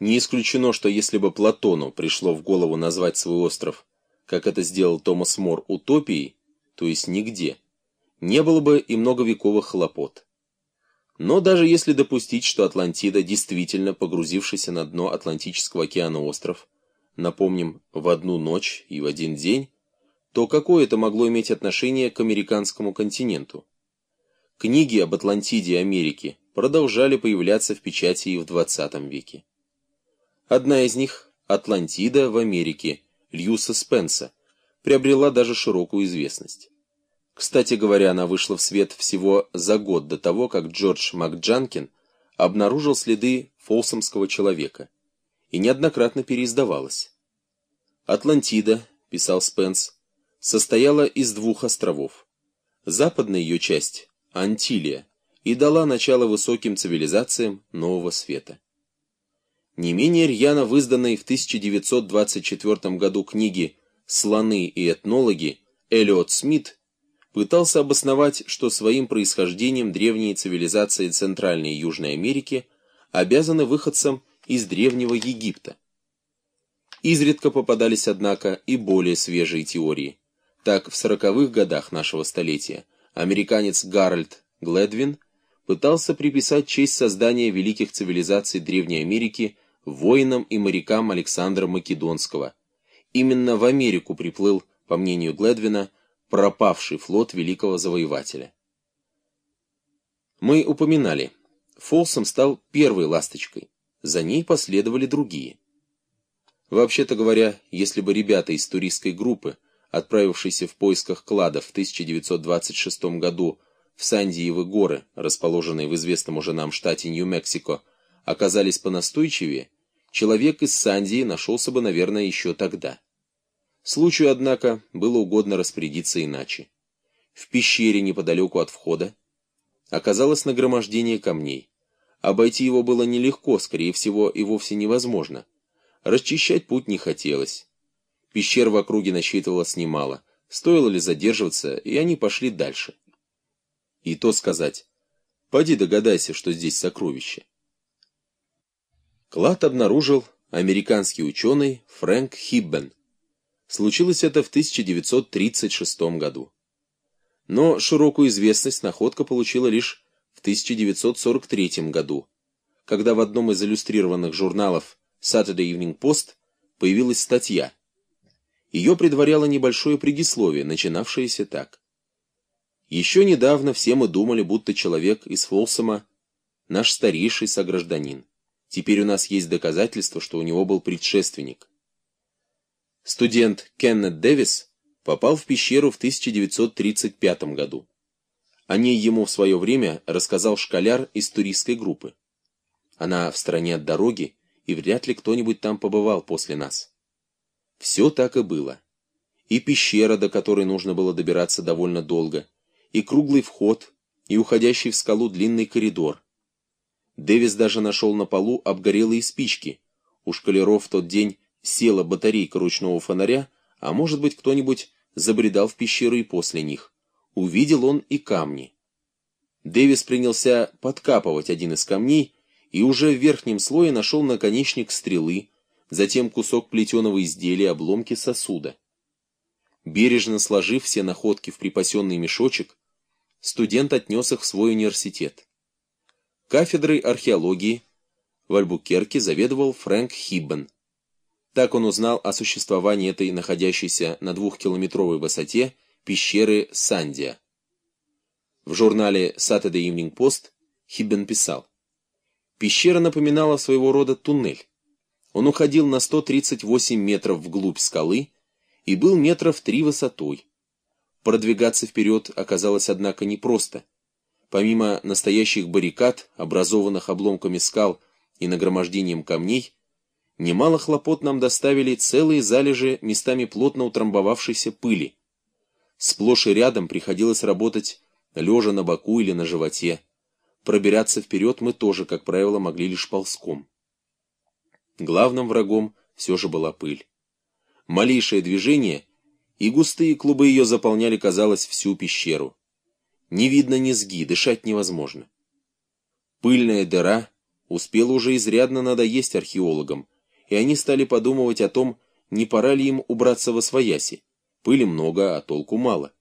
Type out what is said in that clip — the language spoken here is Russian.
Не исключено, что если бы Платону пришло в голову назвать свой остров, как это сделал Томас Мор, утопией, то есть нигде, не было бы и многовековых хлопот. Но даже если допустить, что Атлантида действительно погрузившийся на дно Атлантического океана остров, напомним, в одну ночь и в один день, то какое это могло иметь отношение к американскому континенту? Книги об Атлантиде и Америке продолжали появляться в печати и в 20 веке. Одна из них, «Атлантида в Америке» Льюса Спенса, приобрела даже широкую известность. Кстати говоря, она вышла в свет всего за год до того, как Джордж МакДжанкин обнаружил следы фолсомского человека и неоднократно переиздавалась. «Атлантида», — писал Спенс, — состояла из двух островов. Западная ее часть, Антилия, и дала начало высоким цивилизациям нового света. Не менее рьяно в изданной в 1924 году книге «Слоны и этнологи» Эллиот Смит пытался обосновать, что своим происхождением древние цивилизации Центральной и Южной Америки обязаны выходцам из Древнего Египта. Изредка попадались, однако, и более свежие теории. Так, в сороковых годах нашего столетия американец Гарольд Гледвин пытался приписать честь создания великих цивилизаций Древней Америки воинам и морякам Александра Македонского. Именно в Америку приплыл, по мнению Гледвина, пропавший флот великого завоевателя. Мы упоминали, Фолсом стал первой ласточкой, за ней последовали другие. Вообще-то говоря, если бы ребята из туристской группы, отправившиеся в поисках кладов в 1926 году в Сандиевы горы, расположенные в известном уже нам штате Нью-Мексико, оказались понастойчивее, человек из Сандии нашелся бы, наверное, еще тогда. Случаю, однако, было угодно распорядиться иначе. В пещере неподалеку от входа оказалось нагромождение камней. Обойти его было нелегко, скорее всего, и вовсе невозможно. Расчищать путь не хотелось. Пещер в округе насчитывалось немало. Стоило ли задерживаться, и они пошли дальше. И то сказать, поди догадайся, что здесь сокровище. Клад обнаружил американский ученый Фрэнк Хиббен. Случилось это в 1936 году. Но широкую известность находка получила лишь в 1943 году, когда в одном из иллюстрированных журналов Saturday Evening Post появилась статья. Ее предваряло небольшое предисловие, начинавшееся так. Еще недавно все мы думали, будто человек из Фолсома наш старейший согражданин. Теперь у нас есть доказательства, что у него был предшественник. Студент Кеннет Дэвис попал в пещеру в 1935 году. О ней ему в свое время рассказал школяр из туристской группы. Она в стороне от дороги, и вряд ли кто-нибудь там побывал после нас. Все так и было. И пещера, до которой нужно было добираться довольно долго, и круглый вход, и уходящий в скалу длинный коридор. Дэвис даже нашел на полу обгорелые спички. У шкалеров в тот день села батарейка ручного фонаря, а может быть кто-нибудь забредал в пещеру и после них. Увидел он и камни. Дэвис принялся подкапывать один из камней и уже в верхнем слое нашел наконечник стрелы, затем кусок плетеного изделия обломки сосуда. Бережно сложив все находки в припасенный мешочек, студент отнес их в свой университет. Кафедрой археологии в Альбукерке заведовал Фрэнк Хиббен. Так он узнал о существовании этой находящейся на двухкилометровой высоте пещеры Сандия. В журнале Saturday Evening Post Хиббен писал, «Пещера напоминала своего рода туннель. Он уходил на 138 метров вглубь скалы и был метров три высотой. Продвигаться вперед оказалось, однако, непросто. Помимо настоящих баррикад, образованных обломками скал и нагромождением камней, Немало хлопот нам доставили целые залежи местами плотно утрамбовавшейся пыли. Сплошь и рядом приходилось работать лежа на боку или на животе. Пробираться вперед мы тоже, как правило, могли лишь ползком. Главным врагом все же была пыль. Малейшее движение, и густые клубы ее заполняли, казалось, всю пещеру. Не видно низги, дышать невозможно. Пыльная дыра успела уже изрядно надоесть археологам, и они стали подумывать о том, не пора ли им убраться во свояси. Пыли много, а толку мало.